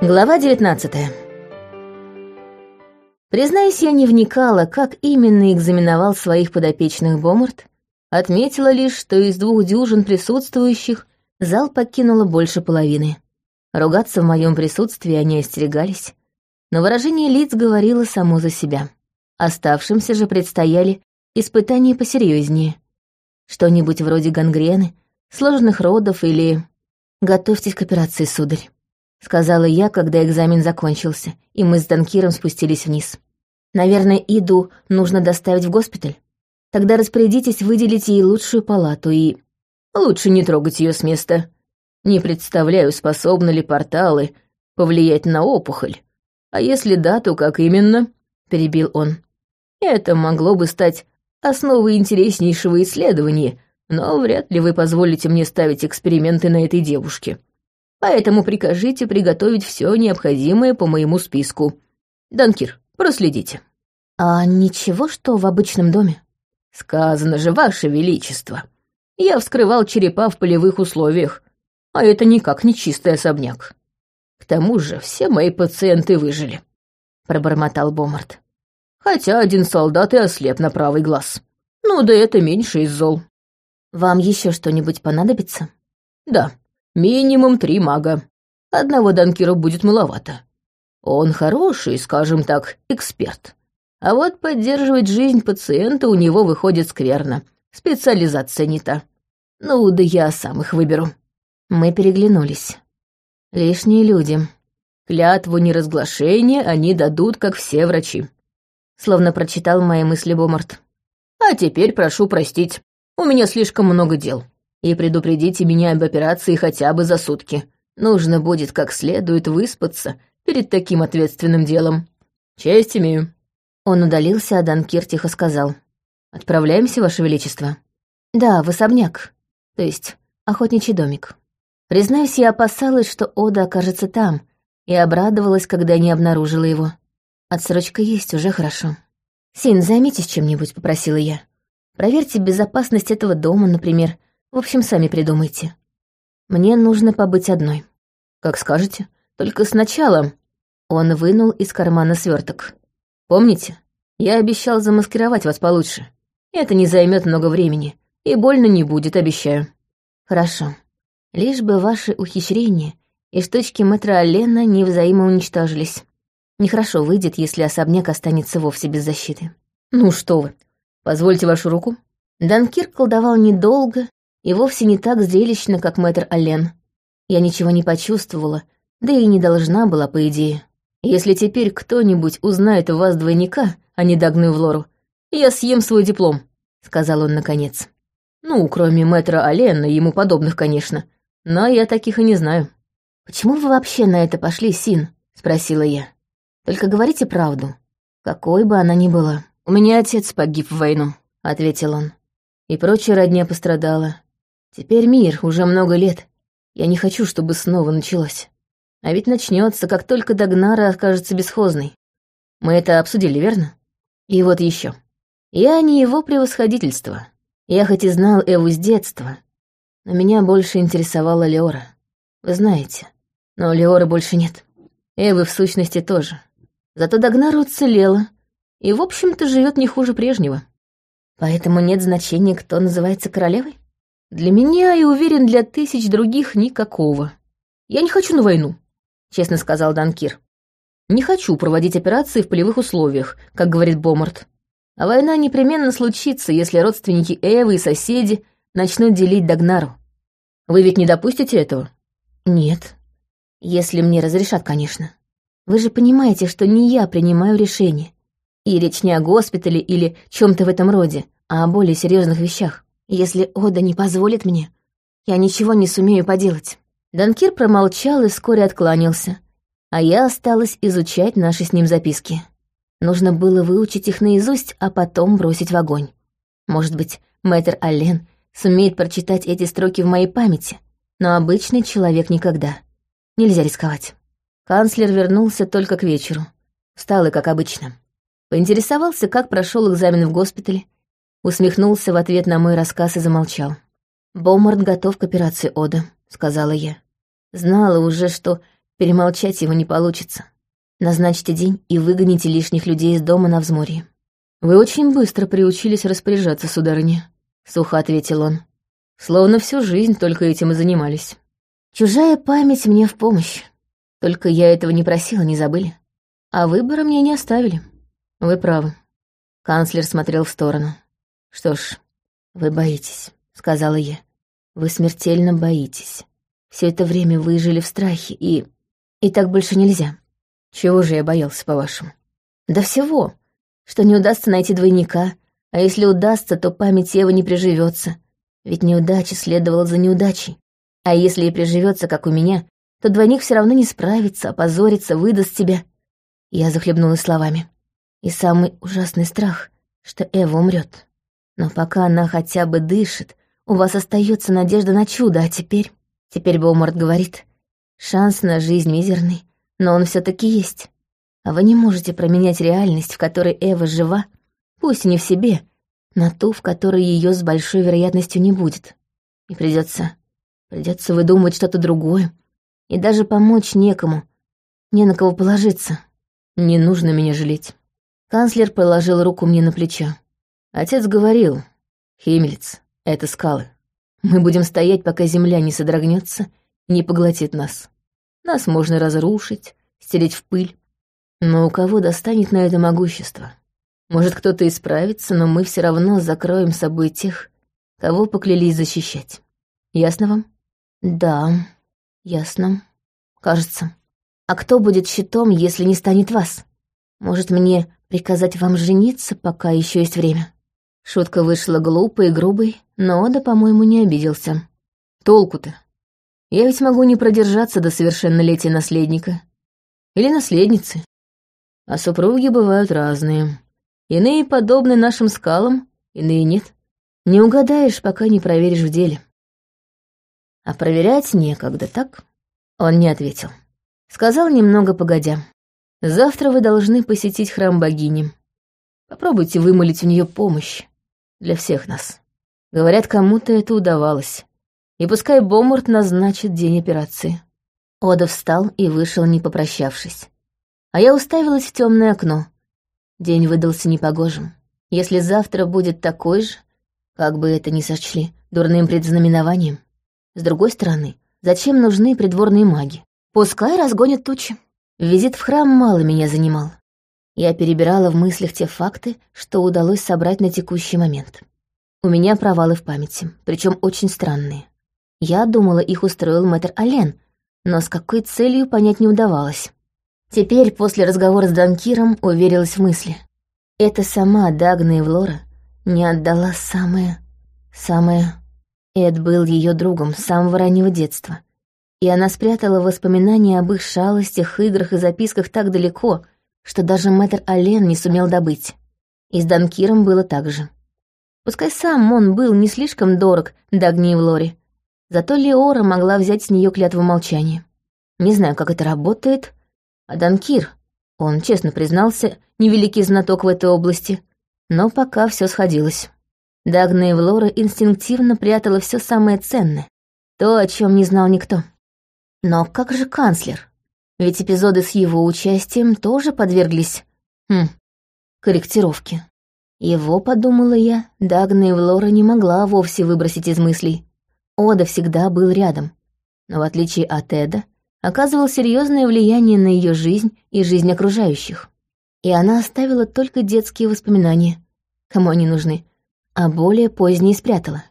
Глава 19 Признаюсь, я не вникала, как именно экзаменовал своих подопечных Бомарт, отметила лишь, что из двух дюжин присутствующих зал покинуло больше половины. Ругаться в моем присутствии они остерегались, но выражение лиц говорило само за себя. Оставшимся же предстояли испытания посерьезнее. Что-нибудь вроде гангрены, сложных родов или... «Готовьтесь к операции, сударь», — сказала я, когда экзамен закончился, и мы с Данкиром спустились вниз. «Наверное, Иду нужно доставить в госпиталь. Тогда распорядитесь выделить ей лучшую палату и...» «Лучше не трогать ее с места. Не представляю, способны ли порталы повлиять на опухоль. А если да, то как именно?» — перебил он. «Это могло бы стать основой интереснейшего исследования, но вряд ли вы позволите мне ставить эксперименты на этой девушке. Поэтому прикажите приготовить все необходимое по моему списку. Данкир, проследите». «А ничего, что в обычном доме?» «Сказано же, Ваше Величество. Я вскрывал черепа в полевых условиях, а это никак не чистый особняк. К тому же все мои пациенты выжили», — пробормотал Бомарт. «Хотя один солдат и ослеп на правый глаз. Ну да это меньше из зол». «Вам еще что-нибудь понадобится?» «Да, минимум три мага. Одного данкира будет маловато. Он хороший, скажем так, эксперт. А вот поддерживать жизнь пациента у него выходит скверно. Специализация не та. Ну, да я сам их выберу». Мы переглянулись. Лишние люди. Клятву неразглашения они дадут, как все врачи. Словно прочитал мои мысли Бомарт. А теперь прошу простить. У меня слишком много дел. И предупредите меня об операции хотя бы за сутки. Нужно будет как следует выспаться перед таким ответственным делом. Честь имею». Он удалился, а Данкир тихо сказал. «Отправляемся, Ваше Величество?» «Да, в особняк. То есть охотничий домик». Признаюсь, я опасалась, что Ода окажется там, и обрадовалась, когда не обнаружила его. Отсрочка есть, уже хорошо. «Син, займитесь чем-нибудь», — попросила я. Проверьте безопасность этого дома, например. В общем, сами придумайте. Мне нужно побыть одной. Как скажете. Только сначала... Он вынул из кармана сверток. Помните? Я обещал замаскировать вас получше. Это не займет много времени. И больно не будет, обещаю. Хорошо. Лишь бы ваши ухищрения и штучки мэтра Алена не взаимоуничтожились. Нехорошо выйдет, если особняк останется вовсе без защиты. Ну что вы, Позвольте вашу руку». Данкир колдовал недолго и вовсе не так зрелищно, как мэтр Аллен. Я ничего не почувствовала, да и не должна была, по идее. Если теперь кто-нибудь узнает у вас двойника, а не Дагную Влору, я съем свой диплом», — сказал он наконец. «Ну, кроме мэтра Аллена и ему подобных, конечно. Но я таких и не знаю». «Почему вы вообще на это пошли, Син?» — спросила я. «Только говорите правду, какой бы она ни была». «У меня отец погиб в войну», — ответил он. «И прочая родня пострадала. Теперь мир, уже много лет. Я не хочу, чтобы снова началось. А ведь начнется, как только Дагнара окажется бесхозной. Мы это обсудили, верно? И вот еще. Я не его превосходительство. Я хоть и знал Эву с детства, но меня больше интересовала Леора. Вы знаете, но Леоры больше нет. Эвы в сущности тоже. Зато Дагнара уцелела, и, в общем-то, живет не хуже прежнего. Поэтому нет значения, кто называется королевой. Для меня и, уверен, для тысяч других никакого. Я не хочу на войну, честно сказал Данкир. Не хочу проводить операции в полевых условиях, как говорит Бомарт. А война непременно случится, если родственники Эвы и соседи начнут делить Дагнару. Вы ведь не допустите этого? Нет. Если мне разрешат, конечно. Вы же понимаете, что не я принимаю решение. И речь не о госпитале или чем-то в этом роде, а о более серьезных вещах. Если Ода не позволит мне, я ничего не сумею поделать». Данкир промолчал и вскоре откланялся, а я осталась изучать наши с ним записки. Нужно было выучить их наизусть, а потом бросить в огонь. Может быть, мэтр Аллен сумеет прочитать эти строки в моей памяти, но обычный человек никогда. Нельзя рисковать. Канцлер вернулся только к вечеру. Встал и как обычно. Поинтересовался, как прошел экзамен в госпитале, усмехнулся в ответ на мой рассказ и замолчал. «Бомард готов к операции Ода», — сказала я. Знала уже, что Перемолчать его не получится. Назначьте день и выгоните лишних людей из дома на взморье. «Вы очень быстро приучились распоряжаться, сударыня», — сухо ответил он. «Словно всю жизнь только этим и занимались». «Чужая память мне в помощь. Только я этого не просила, не забыли. А выбора мне не оставили». «Вы правы». Канцлер смотрел в сторону. «Что ж, вы боитесь», — сказала я. «Вы смертельно боитесь. Все это время вы жили в страхе, и... И так больше нельзя». «Чего же я боялся, по-вашему?» «Да всего что не удастся найти двойника, а если удастся, то память Евы не приживется, ведь неудача следовала за неудачей. А если и приживется, как у меня, то двойник все равно не справится, опозорится, выдаст тебя. Я захлебнулась словами. И самый ужасный страх, что Эва умрет. Но пока она хотя бы дышит, у вас остается надежда на чудо, а теперь... Теперь Боумарт говорит, шанс на жизнь мизерный, но он все таки есть. А вы не можете променять реальность, в которой Эва жива, пусть и не в себе, на ту, в которой ее с большой вероятностью не будет. И придется, придется выдумывать что-то другое. И даже помочь некому. Не на кого положиться. Не нужно меня жалеть. Канцлер положил руку мне на плечо. Отец говорил, Химмельц, это скалы. Мы будем стоять, пока земля не содрогнется и не поглотит нас. Нас можно разрушить, стереть в пыль, но у кого достанет на это могущество? Может, кто-то исправится, но мы все равно закроем собой тех, кого поклялись защищать. Ясно вам? Да, ясно. Кажется. А кто будет щитом, если не станет вас? Может, мне приказать вам жениться, пока еще есть время? Шутка вышла глупой и грубой, но Ода, по-моему, не обиделся. Толку-то? Я ведь могу не продержаться до совершеннолетия наследника. Или наследницы. А супруги бывают разные. Иные подобны нашим скалам, иные нет. Не угадаешь, пока не проверишь в деле. А проверять некогда, так? Он не ответил. Сказал немного погодя. Завтра вы должны посетить храм богини. Попробуйте вымолить у нее помощь. Для всех нас. Говорят, кому-то это удавалось. И пускай Бомарт назначит день операции. Ода встал и вышел, не попрощавшись а я уставилась в темное окно. День выдался непогожим. Если завтра будет такой же, как бы это ни сочли, дурным предзнаменованием. С другой стороны, зачем нужны придворные маги? Пускай разгонят тучи. Визит в храм мало меня занимал. Я перебирала в мыслях те факты, что удалось собрать на текущий момент. У меня провалы в памяти, причем очень странные. Я думала, их устроил мэтр Ален, но с какой целью понять не удавалось. Теперь, после разговора с Данкиром, уверилась в мысли. Это сама Дагна Эвлора не отдала самое... самое... Эд был ее другом с самого раннего детства. И она спрятала воспоминания об их шалостях, играх и записках так далеко, что даже мэтр Ален не сумел добыть. И с Данкиром было так же. Пускай сам он был не слишком дорог Дагни Эвлоре, зато Леора могла взять с нее клятву молчания. Не знаю, как это работает, а Данкир, он честно признался, невеликий знаток в этой области, но пока все сходилось. Дагна Эвлора инстинктивно прятала все самое ценное, то, о чем не знал никто. Но как же канцлер? Ведь эпизоды с его участием тоже подверглись... Хм, корректировке. Его, подумала я, Дагна Эвлора не могла вовсе выбросить из мыслей. Ода всегда был рядом. Но в отличие от Эда, оказывал серьезное влияние на ее жизнь и жизнь окружающих. И она оставила только детские воспоминания, кому они нужны, а более поздние спрятала.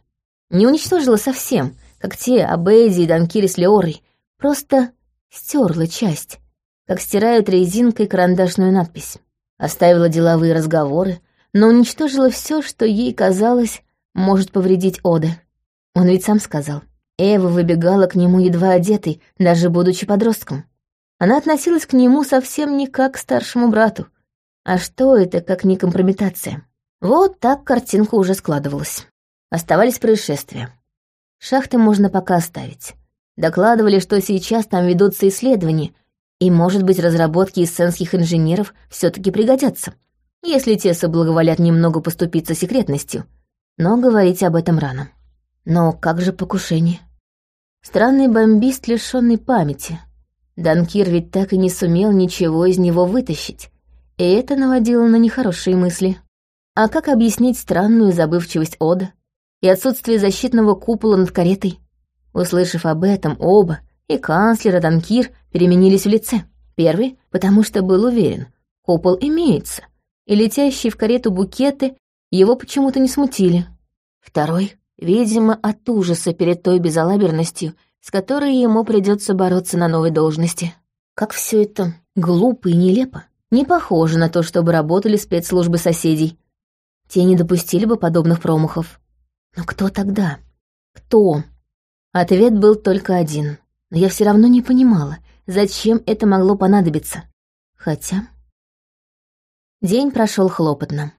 Не уничтожила совсем, как те об Эйди и Данкире с Леорой, просто стерла часть, как стирают резинкой карандашную надпись. Оставила деловые разговоры, но уничтожила все, что ей казалось может повредить Оде. Он ведь сам сказал, Эва выбегала к нему едва одетой, даже будучи подростком. Она относилась к нему совсем не как к старшему брату. А что это, как не компрометация? Вот так картинка уже складывалась. Оставались происшествия. Шахты можно пока оставить. Докладывали, что сейчас там ведутся исследования, и, может быть, разработки эссенских инженеров все таки пригодятся, если те соблаговолят немного поступиться секретностью. Но говорить об этом рано. Но как же покушение? Странный бомбист, лишённый памяти. Данкир ведь так и не сумел ничего из него вытащить, и это наводило на нехорошие мысли. А как объяснить странную забывчивость Ода и отсутствие защитного купола над каретой? Услышав об этом, оба, и канцлер, и Данкир, переменились в лице. Первый, потому что был уверен, купол имеется, и летящие в карету букеты его почему-то не смутили. Второй, видимо, от ужаса перед той безалаберностью, с которой ему придется бороться на новой должности. Как все это глупо и нелепо. Не похоже на то, чтобы работали спецслужбы соседей. Те не допустили бы подобных промахов. Но кто тогда? Кто? Ответ был только один. Но я все равно не понимала, зачем это могло понадобиться. Хотя... День прошел хлопотно.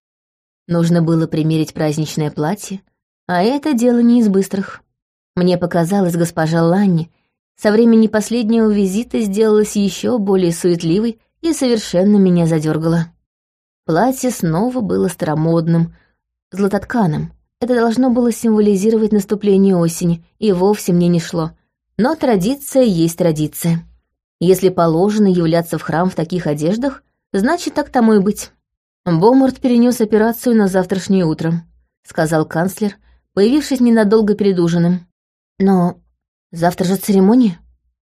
Нужно было примерить праздничное платье, а это дело не из быстрых. Мне показалось, госпожа Ланни со времени последнего визита сделалась еще более суетливой и совершенно меня задергала. Платье снова было старомодным, златотканым. Это должно было символизировать наступление осени, и вовсе мне не шло. Но традиция есть традиция. Если положено являться в храм в таких одеждах, значит, так тому и быть. Бомарт перенес операцию на завтрашнее утро, сказал канцлер, появившись ненадолго перед ужином. Но завтра же церемония.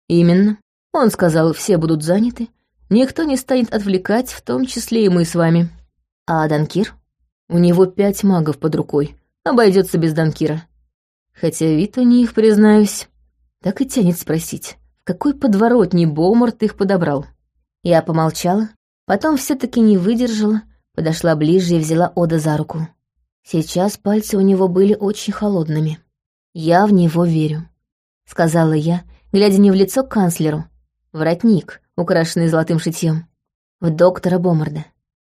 Именно. Он сказал, все будут заняты, никто не станет отвлекать, в том числе и мы с вами. А Данкир? У него пять магов под рукой, обойдется без Данкира. Хотя вид у них, признаюсь, так и тянет спросить, в какой подворотни Бомарт их подобрал. Я помолчала, потом все таки не выдержала, подошла ближе и взяла Ода за руку. Сейчас пальцы у него были очень холодными. «Я в него верю», — сказала я, глядя не в лицо канцлеру. Воротник, украшенный золотым шитьем. В доктора Бомарда.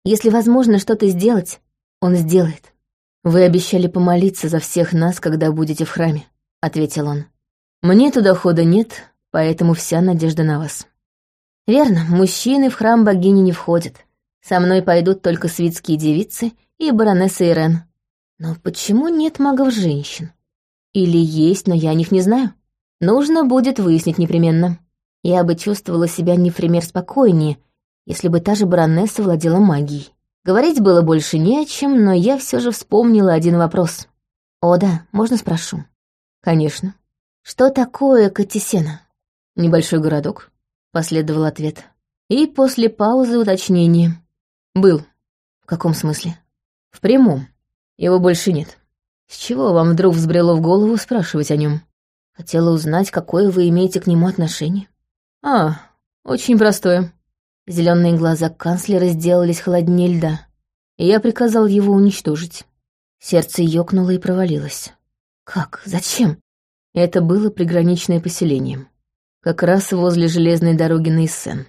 Если возможно что-то сделать, он сделает. «Вы обещали помолиться за всех нас, когда будете в храме», — ответил он. Мне туда хода нет, поэтому вся надежда на вас. Верно, мужчины в храм богини не входят. Со мной пойдут только свитские девицы и баронесса Ирен. Но почему нет магов-женщин? Или есть, но я о них не знаю? Нужно будет выяснить непременно. Я бы чувствовала себя не в пример спокойнее, если бы та же баронесса владела магией. Говорить было больше не о чем, но я все же вспомнила один вопрос. «О да, можно спрошу?» «Конечно». «Что такое Катисена?» «Небольшой городок», — последовал ответ. И после паузы уточнение. «Был». «В каком смысле?» «В прямом. Его больше нет. С чего вам вдруг взбрело в голову спрашивать о нем? Хотела узнать, какое вы имеете к нему отношение». «А, очень простое». Зеленые глаза канцлера сделались холоднее льда, и я приказал его уничтожить. Сердце ёкнуло и провалилось. «Как? Зачем?» Это было приграничное поселение. Как раз возле железной дороги на Иссен.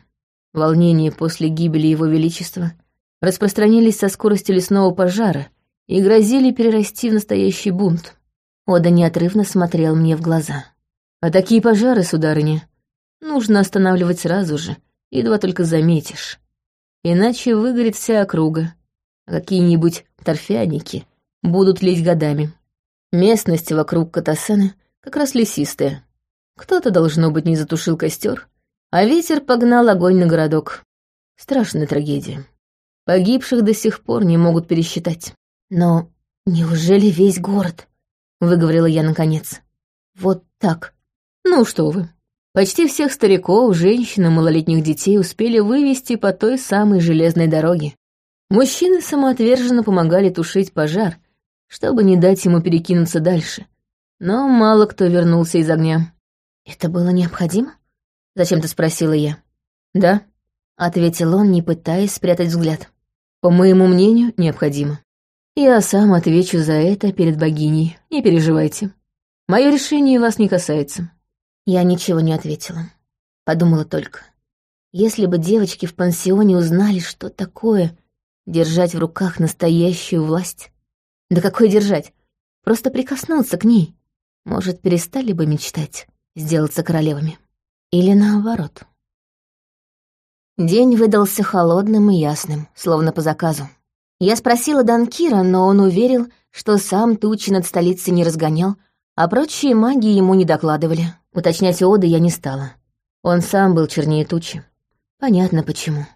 Волнения после гибели Его Величества распространились со скоростью лесного пожара и грозили перерасти в настоящий бунт. Ода неотрывно смотрел мне в глаза. «А такие пожары, сударыня, нужно останавливать сразу же, едва только заметишь. Иначе выгорит вся округа, какие-нибудь торфяники будут лить годами. Местность вокруг Катасена как раз лесистая. Кто-то, должно быть, не затушил костер, а ветер погнал огонь на городок. Страшная трагедия. Погибших до сих пор не могут пересчитать. Но неужели весь город? Выговорила я наконец. Вот так. Ну что вы. Почти всех стариков, женщин и малолетних детей успели вывести по той самой железной дороге. Мужчины самоотверженно помогали тушить пожар, чтобы не дать ему перекинуться дальше но мало кто вернулся из огня. «Это было необходимо?» — зачем-то спросила я. «Да», — ответил он, не пытаясь спрятать взгляд. «По моему мнению, необходимо. Я сам отвечу за это перед богиней, не переживайте. Мое решение вас не касается». Я ничего не ответила. Подумала только. Если бы девочки в пансионе узнали, что такое держать в руках настоящую власть. Да какой держать? Просто прикоснуться к ней, может, перестали бы мечтать сделаться королевами? Или наоборот? День выдался холодным и ясным, словно по заказу. Я спросила Данкира, но он уверил, что сам тучи над столицей не разгонял, а прочие маги ему не докладывали. Уточнять оды я не стала. Он сам был чернее тучи. Понятно почему.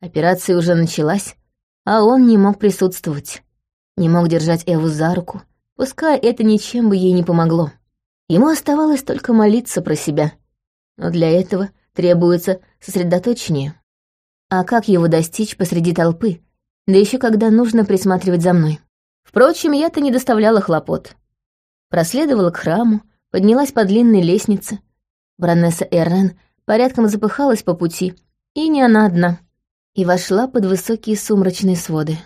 Операция уже началась, а он не мог присутствовать. Не мог держать Эву за руку, пускай это ничем бы ей не помогло. Ему оставалось только молиться про себя. Но для этого требуется сосредоточение. А как его достичь посреди толпы, да еще когда нужно присматривать за мной? Впрочем, я-то не доставляла хлопот. Проследовала к храму, поднялась по длинной лестнице. Бронесса Эррен порядком запыхалась по пути, и не она одна, и вошла под высокие сумрачные своды.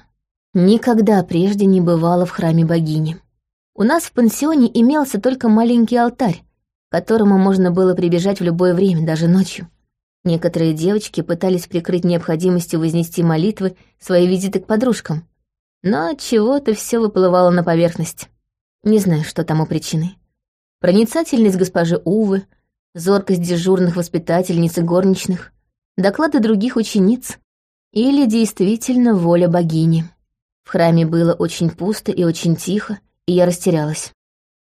Никогда прежде не бывала в храме богини. У нас в пансионе имелся только маленький алтарь, к которому можно было прибежать в любое время, даже ночью. Некоторые девочки пытались прикрыть необходимостью вознести молитвы свои визиты к подружкам, но от чего-то все выплывало на поверхность. Не знаю, что тому причиной. Проницательность госпожи Увы, зоркость дежурных воспитательниц и горничных, доклады других учениц или действительно воля богини. В храме было очень пусто и очень тихо, и я растерялась.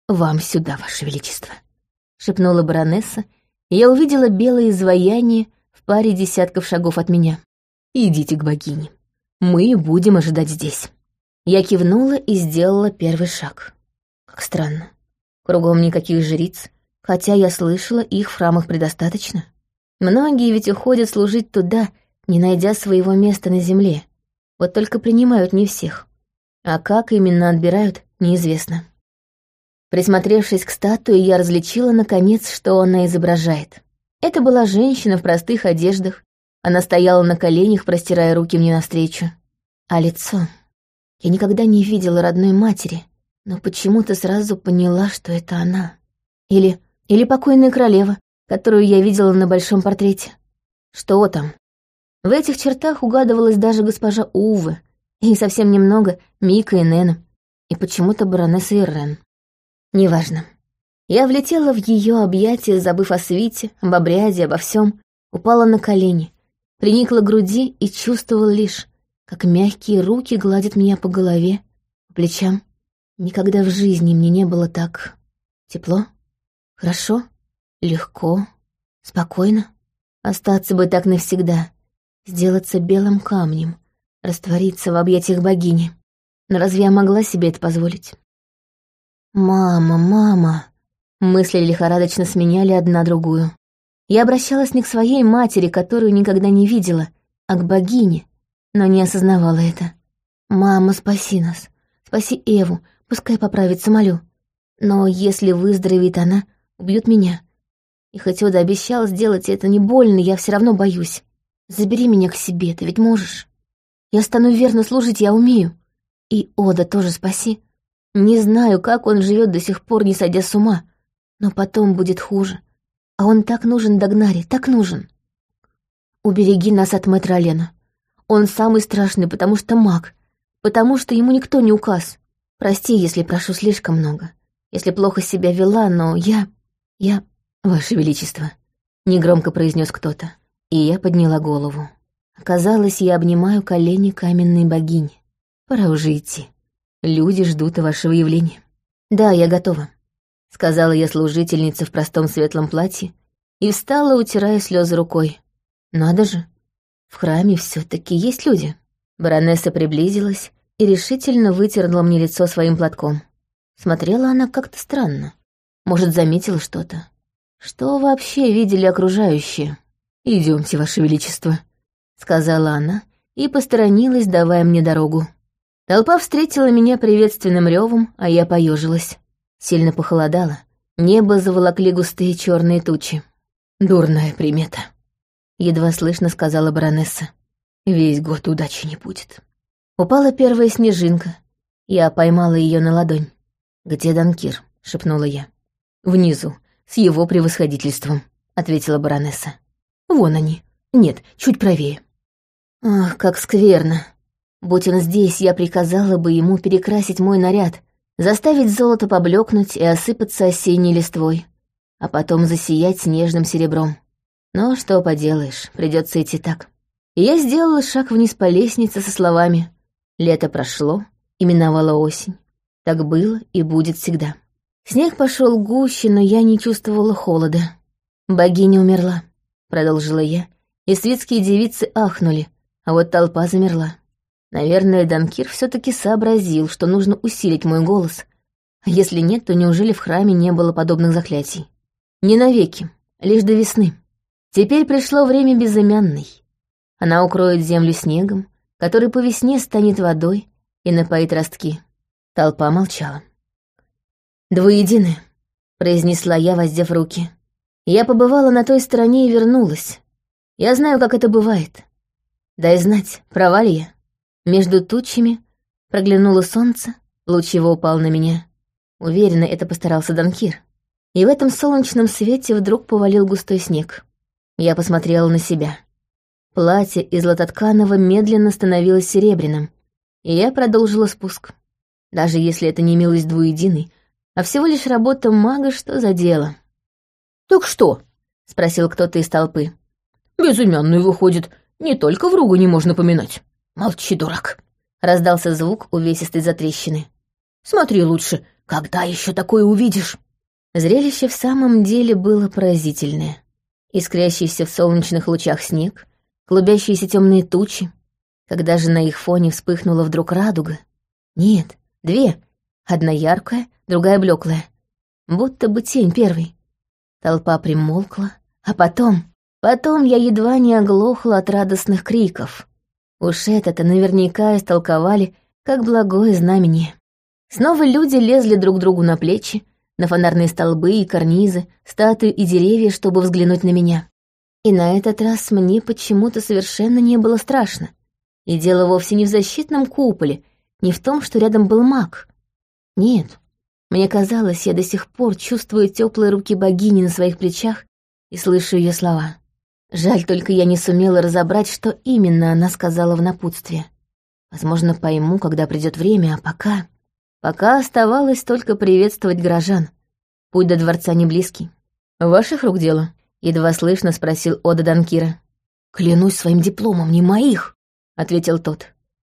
«Вам сюда, Ваше Величество», — шепнула баронесса, и я увидела белое изваяние в паре десятков шагов от меня. «Идите к богине. Мы будем ожидать здесь». Я кивнула и сделала первый шаг. Как странно. Кругом никаких жриц, хотя я слышала, их в храмах предостаточно. Многие ведь уходят служить туда, не найдя своего места на земле. Вот только принимают не всех. А как именно отбирают, неизвестно. Присмотревшись к статуе, я различила, наконец, что она изображает. Это была женщина в простых одеждах. Она стояла на коленях, простирая руки мне навстречу. А лицо... Я никогда не видела родной матери, но почему-то сразу поняла, что это она. Или... или покойная королева, которую я видела на большом портрете. Что там? В этих чертах угадывалась даже госпожа Увы, и совсем немного Мика и Нена и почему-то баронесса Ирен. Неважно. Я влетела в ее объятия, забыв о свите, об обряде, обо всем, упала на колени, приникла к груди и чувствовала лишь, как мягкие руки гладят меня по голове, по плечам. Никогда в жизни мне не было так тепло, хорошо, легко, спокойно. Остаться бы так навсегда, сделаться белым камнем, раствориться в объятиях богини. Но разве я могла себе это позволить? «Мама, мама!» Мысли лихорадочно сменяли одна другую. Я обращалась не к своей матери, которую никогда не видела, а к богине, но не осознавала это. «Мама, спаси нас! Спаси Эву, пускай поправится, молю. Но если выздоровеет она, убьют меня. И хоть Ода обещал сделать это не больно, я все равно боюсь. Забери меня к себе, ты ведь можешь. Я стану верно служить, я умею. И Ода тоже спаси. Не знаю, как он живет до сих пор, не сойдя с ума. Но потом будет хуже. А он так нужен Дагнаре, так нужен. Убереги нас от мэтра Алена. Он самый страшный, потому что маг. Потому что ему никто не указ. Прости, если прошу слишком много. Если плохо себя вела, но я... Я... Ваше Величество. Негромко произнес кто-то. И я подняла голову. Казалось, я обнимаю колени каменной богини. Пора уже идти. Люди ждут вашего явления. Да, я готова, сказала я служительнице в простом светлом платье и встала, утирая слезы рукой. Надо же, в храме все таки есть люди. Баронесса приблизилась и решительно вытерла мне лицо своим платком. Смотрела она как-то странно. Может, заметила что-то. Что вообще видели окружающие? Идемте, Ваше Величество, сказала она и посторонилась, давая мне дорогу. Толпа встретила меня приветственным ревом, а я поежилась. Сильно похолодало. Небо заволокли густые черные тучи. Дурная примета. Едва слышно сказала баронесса. Весь год удачи не будет. Упала первая снежинка. Я поймала ее на ладонь. «Где Данкир?» — шепнула я. «Внизу, с его превосходительством», — ответила баронесса. «Вон они. Нет, чуть правее». «Ах, как скверно. Будь он здесь, я приказала бы ему перекрасить мой наряд, заставить золото поблекнуть и осыпаться осенней листвой, а потом засиять снежным серебром. Но что поделаешь, придется идти так. И я сделала шаг вниз по лестнице со словами «Лето прошло, и миновала осень. Так было и будет всегда». Снег пошел гуще, но я не чувствовала холода. Богиня умерла. — продолжила я, и светские девицы ахнули, а вот толпа замерла. Наверное, Данкир все таки сообразил, что нужно усилить мой голос. А если нет, то неужели в храме не было подобных заклятий? Не навеки, лишь до весны. Теперь пришло время безымянной. Она укроет землю снегом, который по весне станет водой и напоит ростки. Толпа молчала. «Двуедины», — произнесла я, воздев руки. «Я побывала на той стороне и вернулась. Я знаю, как это бывает. Дай знать, права ли я?» Между тучами проглянуло солнце, луч его упал на меня. Уверенно это постарался Данкир. И в этом солнечном свете вдруг повалил густой снег. Я посмотрела на себя. Платье из лототканого медленно становилось серебряным, и я продолжила спуск. Даже если это не милость двуединой, а всего лишь работа мага, что за дело? «Так что?» — спросил кто-то из толпы. «Безымянную, выходит, не только в ругу не можно поминать». «Молчи, дурак!» — раздался звук увесистой затрещины. «Смотри лучше, когда еще такое увидишь?» Зрелище в самом деле было поразительное. Искрящийся в солнечных лучах снег, клубящиеся темные тучи. Когда же на их фоне вспыхнула вдруг радуга? Нет, две. Одна яркая, другая блеклая. Будто бы тень первой. Толпа примолкла, а потом... Потом я едва не оглохла от радостных криков. Уж это-то наверняка истолковали как благое знамение. Снова люди лезли друг другу на плечи, на фонарные столбы и карнизы, статуи и деревья, чтобы взглянуть на меня. И на этот раз мне почему-то совершенно не было страшно. И дело вовсе не в защитном куполе, не в том, что рядом был маг. Нет, мне казалось, я до сих пор чувствую теплые руки богини на своих плечах и слышу ее слова. Жаль только я не сумела разобрать, что именно она сказала в напутствие. Возможно, пойму, когда придет время, а пока... Пока оставалось только приветствовать горожан. Путь до дворца не близкий. «Ваших рук дело?» — едва слышно спросил Ода Данкира. «Клянусь своим дипломом, не моих!» — ответил тот.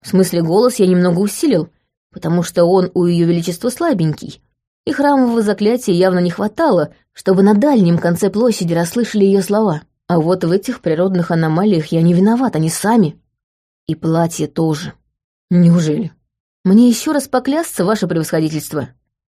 «В смысле, голос я немного усилил, потому что он у Ее Величества слабенький, и храмового заклятия явно не хватало, чтобы на дальнем конце площади расслышали ее слова. А вот в этих природных аномалиях я не виноват, они сами. И платье тоже. Неужели? Мне еще раз поклясться, ваше превосходительство.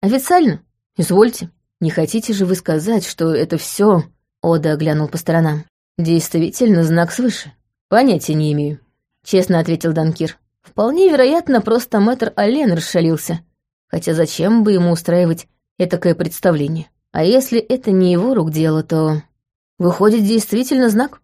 Официально? Извольте. Не хотите же вы сказать, что это все? Ода оглянул по сторонам. Действительно, знак свыше. Понятия не имею. Честно ответил Данкир. Вполне вероятно, просто мэтр Ален расшалился. Хотя зачем бы ему устраивать этакое представление? А если это не его рук дело, то... Выходит, действительно знак?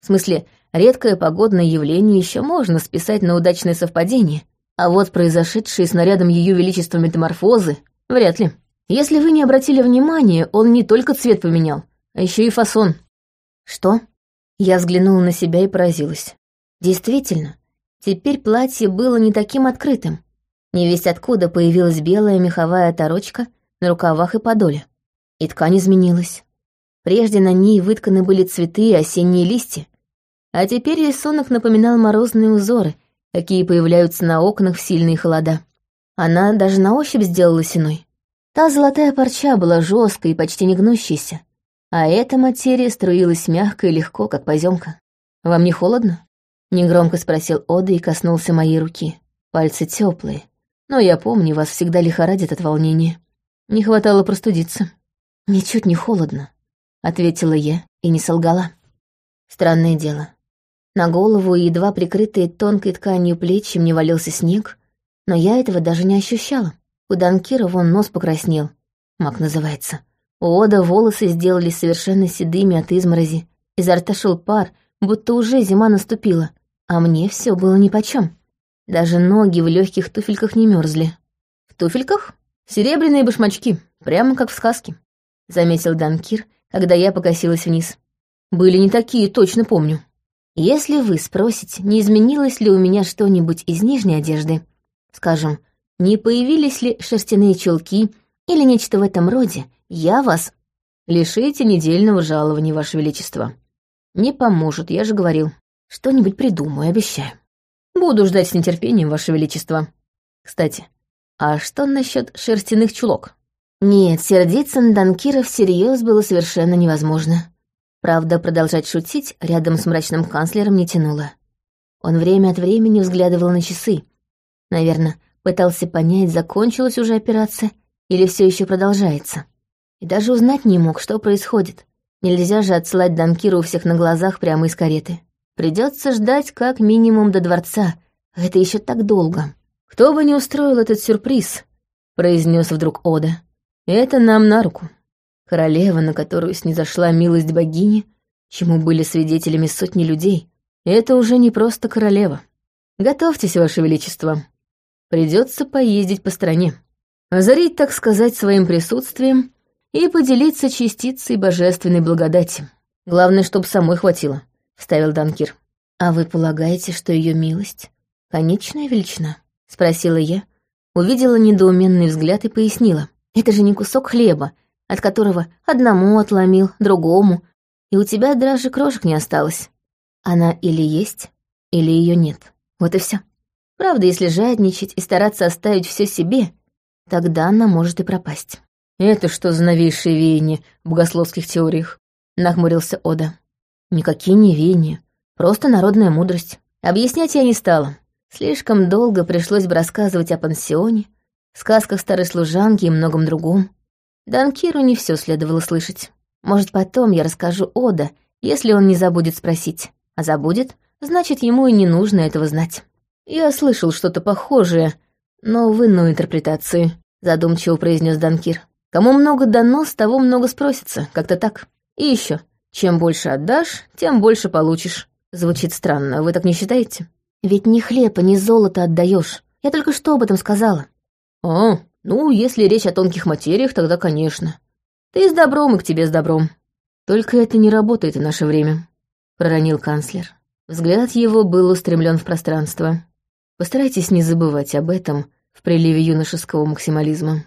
В смысле, редкое погодное явление еще можно списать на удачное совпадение, а вот произошедшие с нарядом Ее Величества метаморфозы — вряд ли. Если вы не обратили внимания, он не только цвет поменял, а еще и фасон. Что? Я взглянула на себя и поразилась. Действительно, теперь платье было не таким открытым. Не весть откуда появилась белая меховая оторочка на рукавах и подоле. И ткань изменилась. Прежде на ней вытканы были цветы и осенние листья, а теперь рисунок напоминал морозные узоры, какие появляются на окнах в сильные холода. Она даже на ощупь сделалась иной. Та золотая парча была жесткой и почти не гнущейся, а эта материя струилась мягко и легко, как поземка. «Вам не холодно?» — негромко спросил Ода и коснулся моей руки. Пальцы теплые, но я помню, вас всегда лихорадит от волнения. Не хватало простудиться. Ничуть не холодно. — ответила я и не солгала. Странное дело. На голову и едва прикрытые тонкой тканью плечи мне валился снег, но я этого даже не ощущала. У Данкира вон нос покраснел. Мак называется. У Ода волосы сделались совершенно седыми от изморози. Изо рта шел пар, будто уже зима наступила, а мне все было нипочем. Даже ноги в легких туфельках не мерзли. В туфельках? Серебряные башмачки, прямо как в сказке, заметил Данкир когда я покосилась вниз. Были не такие, точно помню. Если вы спросите, не изменилось ли у меня что-нибудь из нижней одежды, скажем, не появились ли шерстяные чулки или нечто в этом роде, я вас лишите недельного жалования, Ваше Величество. Не поможет, я же говорил. Что-нибудь придумаю, обещаю. Буду ждать с нетерпением, Ваше Величество. Кстати, а что насчет шерстяных чулок? Нет, сердиться на Данкира всерьез было совершенно невозможно. Правда, продолжать шутить рядом с мрачным канцлером не тянуло. Он время от времени взглядывал на часы. Наверное, пытался понять, закончилась уже операция или все еще продолжается. И даже узнать не мог, что происходит. Нельзя же отсылать Данкиру у всех на глазах прямо из кареты. Придется ждать как минимум до дворца. Это еще так долго. «Кто бы не устроил этот сюрприз», — произнес вдруг Ода. «Это нам на руку. Королева, на которую снизошла милость богини, чему были свидетелями сотни людей, это уже не просто королева. Готовьтесь, Ваше Величество. Придется поездить по стране, озарить, так сказать, своим присутствием и поделиться частицей божественной благодати. Главное, чтобы самой хватило», — вставил Данкир. «А вы полагаете, что ее милость — конечная величина?» — спросила я, увидела недоуменный взгляд и пояснила. «Это же не кусок хлеба, от которого одному отломил, другому, и у тебя даже крошек не осталось. Она или есть, или ее нет. Вот и все. Правда, если жадничать и стараться оставить все себе, тогда она может и пропасть. «Это что за новейшие веяния в богословских теориях?» — нахмурился Ода. «Никакие не веяния, просто народная мудрость. Объяснять я не стала. Слишком долго пришлось бы рассказывать о пансионе, сказках старой служанки и многом другом. Данкиру не все следовало слышать. Может, потом я расскажу Ода, если он не забудет спросить. А забудет, значит, ему и не нужно этого знать. «Я слышал что-то похожее, но в иной интерпретации», — задумчиво произнес Данкир. Кому много дано, с того много спросится, как-то так. И еще, чем больше отдашь, тем больше получишь. Звучит странно, вы так не считаете? Ведь ни хлеба, ни золота отдаешь. Я только что об этом сказала. О, ну, если речь о тонких материях, тогда, конечно. Ты с добром и к тебе с добром. Только это не работает в наше время, проронил канцлер. Взгляд его был устремлен в пространство. Постарайтесь не забывать об этом в приливе юношеского максимализма.